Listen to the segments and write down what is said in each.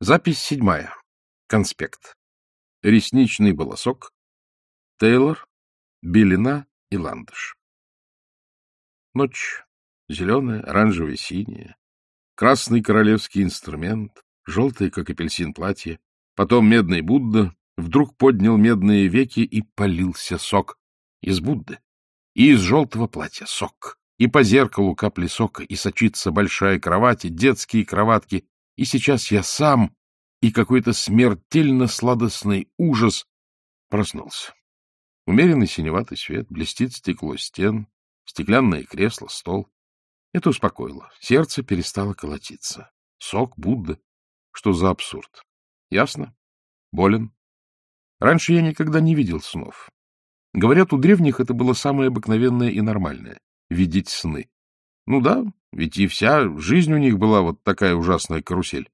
Запись седьмая. Конспект. Ресничный волосок. Тейлор, белина и ландыш. Ночь. Зеленая, оранжевая, синяя. Красный королевский инструмент, желтый, как апельсин, платье. Потом медный Будда вдруг поднял медные веки и полился сок. Из Будды. И из желтого платья сок. И по зеркалу капли сока, и сочится большая кровать, и детские кроватки, и сейчас я сам, и какой-то смертельно сладостный ужас проснулся. Умеренный синеватый свет, блестит стекло стен, стеклянное кресло, стол. Это успокоило. Сердце перестало колотиться. Сок, Будда. Что за абсурд? Ясно? Болен? Раньше я никогда не видел снов. Говорят, у древних это было самое обыкновенное и нормальное — видеть сны. Ну да, ведь и вся жизнь у них была вот такая ужасная карусель.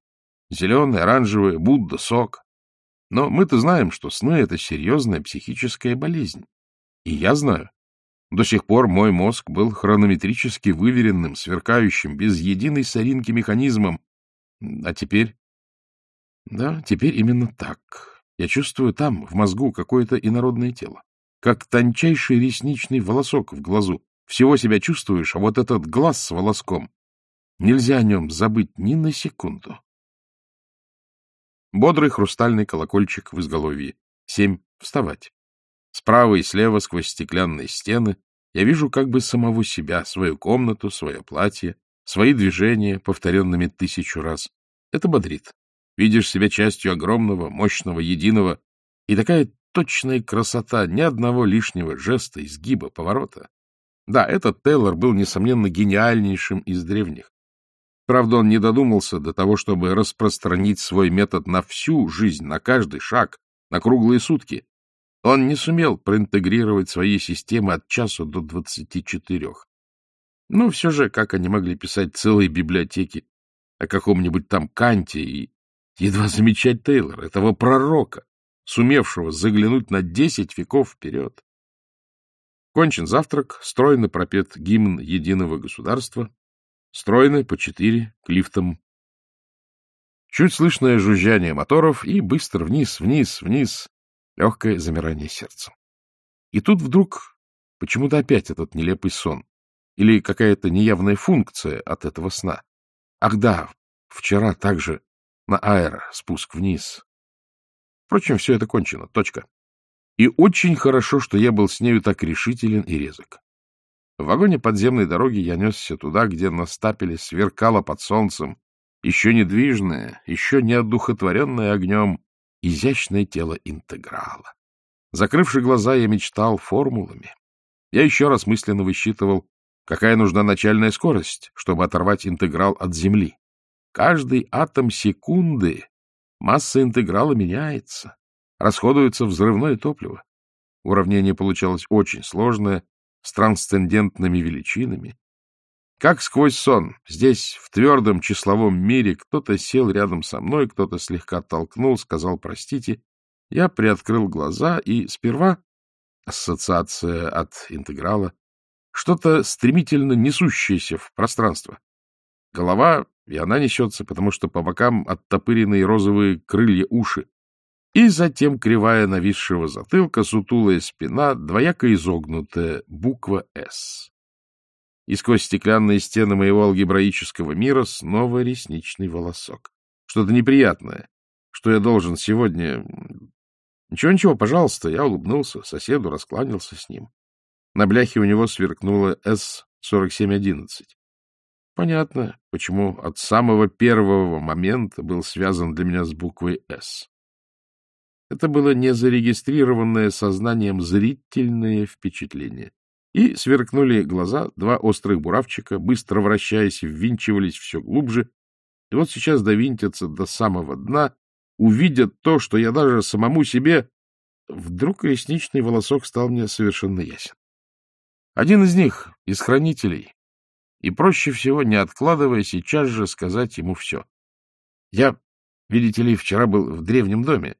Зеленый, оранжевый, Будда, сок. Но мы-то знаем, что сны — это серьезная психическая болезнь. И я знаю. До сих пор мой мозг был хронометрически выверенным, сверкающим, без единой соринки механизмом. А теперь... Да, теперь именно так. Я чувствую там, в мозгу, какое-то инородное тело. Как тончайший ресничный волосок в глазу. Всего себя чувствуешь, а вот этот глаз с волоском. Нельзя о нем забыть ни на секунду. Бодрый хрустальный колокольчик в изголовье. Семь. Вставать. Справа и слева сквозь стеклянные стены я вижу как бы самого себя, свою комнату, свое платье, свои движения, повторенными тысячу раз. Это бодрит. Видишь себя частью огромного, мощного, единого, и такая точная красота, ни одного лишнего жеста, изгиба, поворота. Да, этот Тейлор был, несомненно, гениальнейшим из древних. Правда, он не додумался до того, чтобы распространить свой метод на всю жизнь, на каждый шаг, на круглые сутки. Он не сумел проинтегрировать свои системы от часу до двадцати четырех. Ну, все же, как они могли писать целые библиотеки о каком-нибудь там Канте и едва замечать Тейлора, этого пророка, сумевшего заглянуть на десять веков вперед. Кончен завтрак, стройно пропет гимн единого государства, Стройные по четыре, к лифтам. Чуть слышное жужжание моторов и быстро вниз, вниз, вниз. Легкое замирание сердца. И тут вдруг почему-то опять этот нелепый сон. Или какая-то неявная функция от этого сна. Ах да, вчера также на аэро спуск вниз. Впрочем, все это кончено. Точка. И очень хорошо, что я был с нею так решителен и резок. В вагоне подземной дороги я несся туда, где на стапеле сверкало под солнцем, еще недвижное, еще не одухотворенное огнем, изящное тело интеграла. Закрывши глаза, я мечтал формулами. Я еще раз мысленно высчитывал, какая нужна начальная скорость, чтобы оторвать интеграл от Земли. Каждый атом секунды масса интеграла меняется, расходуется взрывное топливо. Уравнение получалось очень сложное, с трансцендентными величинами. Как сквозь сон, здесь, в твердом числовом мире, кто-то сел рядом со мной, кто-то слегка толкнул, сказал «простите». Я приоткрыл глаза, и сперва ассоциация от интеграла, что-то стремительно несущееся в пространство. Голова, и она несется, потому что по бокам оттопыренные розовые крылья уши. И затем кривая нависшего затылка, сутулая спина, двояко изогнутая буква «С». И сквозь стеклянные стены моего алгебраического мира снова ресничный волосок. Что-то неприятное, что я должен сегодня... Ничего-ничего, пожалуйста, я улыбнулся, соседу раскланялся с ним. На бляхе у него сверкнула С-4711. Понятно, почему от самого первого момента был связан для меня с буквой «С». Это было незарегистрированное сознанием зрительное впечатление. И сверкнули глаза, два острых буравчика, быстро вращаясь, ввинчивались все глубже. И вот сейчас довинтятся до самого дна, увидят то, что я даже самому себе... Вдруг ресничный волосок стал мне совершенно ясен. Один из них, из хранителей. И проще всего, не откладывая, сейчас же сказать ему все. Я, видите ли, вчера был в древнем доме.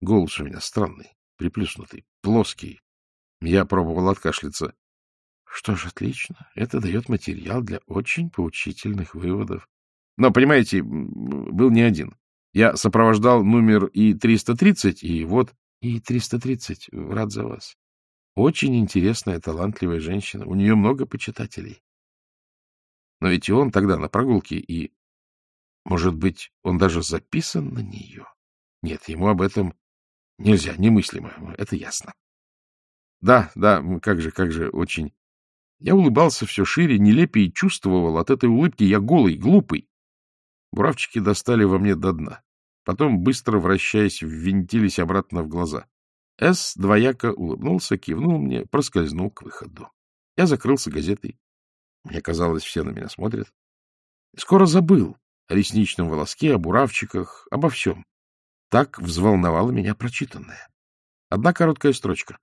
Голос у меня странный, приплюснутый, плоский. Я пробовал откашляться. Что ж, отлично. Это дает материал для очень поучительных выводов. Но, понимаете, был не один. Я сопровождал номер И-330, и вот... И-330, рад за вас. Очень интересная, талантливая женщина. У нее много почитателей. Но ведь и он тогда на прогулке, и... Может быть, он даже записан на нее? Нет, ему об этом нельзя, немыслимо, это ясно. Да, да, как же, как же, очень... Я улыбался все шире, нелепее чувствовал от этой улыбки я голый, глупый. Буравчики достали во мне до дна. Потом, быстро вращаясь, ввинтились обратно в глаза. С двояко улыбнулся, кивнул мне, проскользнул к выходу. Я закрылся газетой. Мне казалось, все на меня смотрят. Скоро забыл о ресничном волоске, о буравчиках, обо всем. Так взволновало меня прочитанное. Одна короткая строчка.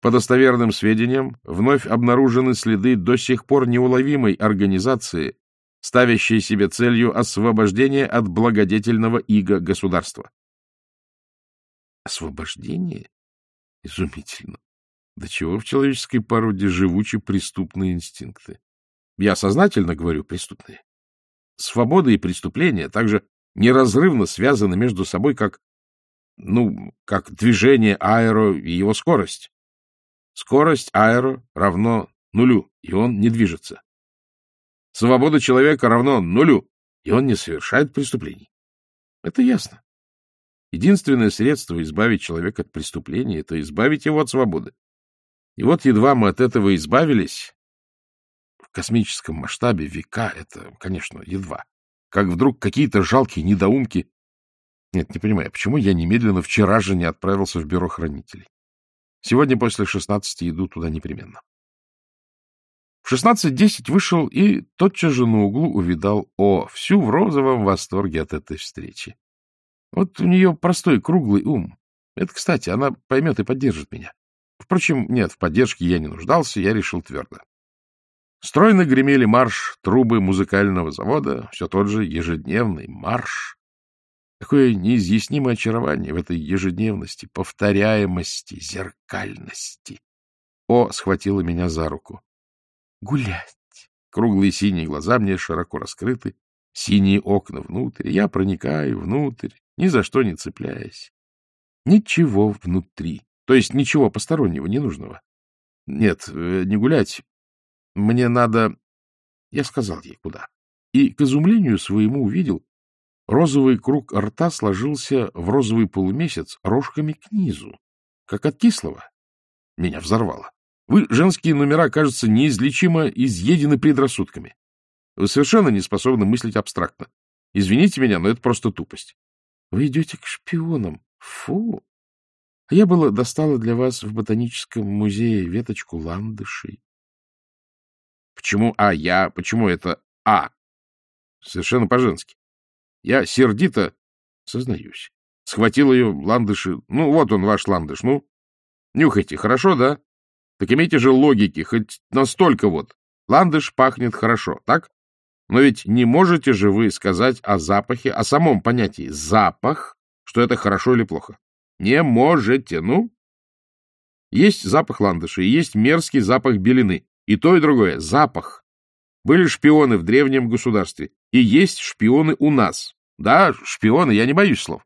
По достоверным сведениям, вновь обнаружены следы до сих пор неуловимой организации, ставящей себе целью освобождение от благодетельного иго государства. Освобождение? Изумительно. До чего в человеческой породе живучи преступные инстинкты? Я сознательно говорю преступные. Свобода и преступление также неразрывно связаны между собой, как, ну, как движение аэро и его скорость. Скорость аэро равно нулю, и он не движется. Свобода человека равно нулю, и он не совершает преступлений. Это ясно. Единственное средство избавить человека от преступления — это избавить его от свободы. И вот едва мы от этого избавились, в космическом масштабе века это, конечно, едва, как вдруг какие-то жалкие недоумки... Нет, не понимаю, почему я немедленно вчера же не отправился в бюро хранителей. Сегодня после шестнадцати иду туда непременно. В шестнадцать десять вышел и тотчас же на углу увидал О, всю в розовом восторге от этой встречи. Вот у нее простой круглый ум. Это, кстати, она поймет и поддержит меня. Впрочем, нет, в поддержке я не нуждался, я решил твердо. Стройно гремели марш трубы музыкального завода, все тот же ежедневный марш. Какое неизъяснимое очарование в этой ежедневности, повторяемости, зеркальности. О схватила меня за руку. Гулять. Круглые синие глаза мне широко раскрыты, синие окна внутрь. Я проникаю внутрь, ни за что не цепляясь. Ничего внутри, то есть ничего постороннего, ненужного. Нет, э, не гулять. Мне надо... Я сказал ей, куда. И, к изумлению своему, увидел, Розовый круг рта сложился в розовый полумесяц рожками к низу, как от кислого. Меня взорвало. Вы, женские номера, кажется, неизлечимо изъедены предрассудками. Вы совершенно не способны мыслить абстрактно. Извините меня, но это просто тупость. Вы идете к шпионам. Фу! А я было достала для вас в ботаническом музее веточку ландышей. Почему А я? Почему это А? Совершенно по-женски. Я сердито, сознаюсь, схватил ее ландыши. Ну, вот он, ваш ландыш, ну. Нюхайте, хорошо, да? Так имейте же логики, хоть настолько вот. Ландыш пахнет хорошо, так? Но ведь не можете же вы сказать о запахе, о самом понятии запах, что это хорошо или плохо. Не можете, ну? Есть запах ландыша и есть мерзкий запах белины. И то, и другое — запах. Были шпионы в древнем государстве, и есть шпионы у нас. Да, шпионы, я не боюсь слов.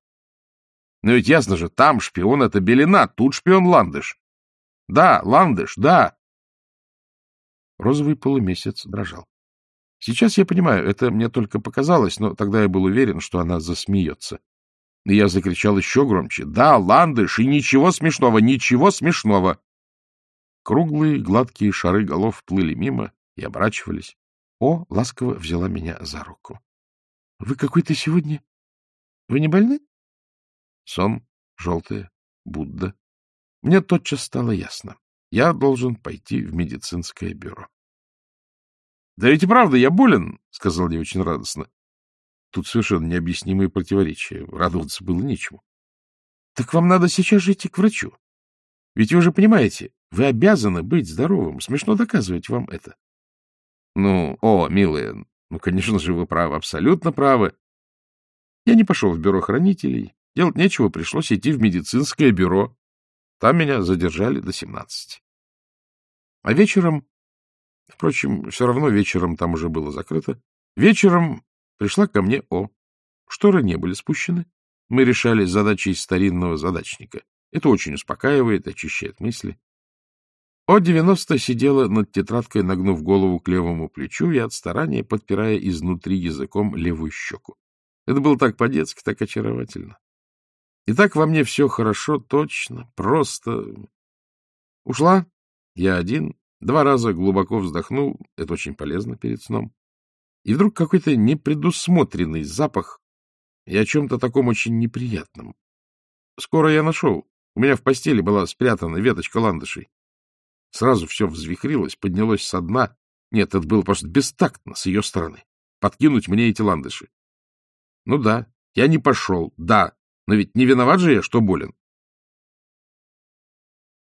Но ведь ясно же, там шпион — это Белина, тут шпион Ландыш. Да, Ландыш, да. Розовый полумесяц дрожал. Сейчас я понимаю, это мне только показалось, но тогда я был уверен, что она засмеется. И я закричал еще громче. Да, Ландыш, и ничего смешного, ничего смешного. Круглые гладкие шары голов плыли мимо и оборачивались. О ласково взяла меня за руку. — Вы какой-то сегодня... Вы не больны? Сон, желтая, Будда. Мне тотчас стало ясно. Я должен пойти в медицинское бюро. — Да ведь и правда, я болен, — сказал я очень радостно. Тут совершенно необъяснимые противоречия. Радоваться было нечему. — Так вам надо сейчас же идти к врачу. Ведь вы же понимаете, вы обязаны быть здоровым. Смешно доказывать вам это. Ну, о, милая, ну, конечно же, вы правы, абсолютно правы. Я не пошел в бюро хранителей. Делать нечего, пришлось идти в медицинское бюро. Там меня задержали до семнадцати. А вечером, впрочем, все равно вечером там уже было закрыто, вечером пришла ко мне О. Шторы не были спущены. Мы решали задачи из старинного задачника. Это очень успокаивает, очищает мысли. О-90 сидела над тетрадкой, нагнув голову к левому плечу и от старания подпирая изнутри языком левую щеку. Это было так по-детски, так очаровательно. И так во мне все хорошо, точно, просто. Ушла. Я один. Два раза глубоко вздохнул. Это очень полезно перед сном. И вдруг какой-то непредусмотренный запах и о чем-то таком очень неприятном. Скоро я нашел. У меня в постели была спрятана веточка ландышей. Сразу все взвихрилось, поднялось со дна. Нет, это было просто бестактно с ее стороны. Подкинуть мне эти ландыши. Ну да, я не пошел, да, но ведь не виноват же я, что болен.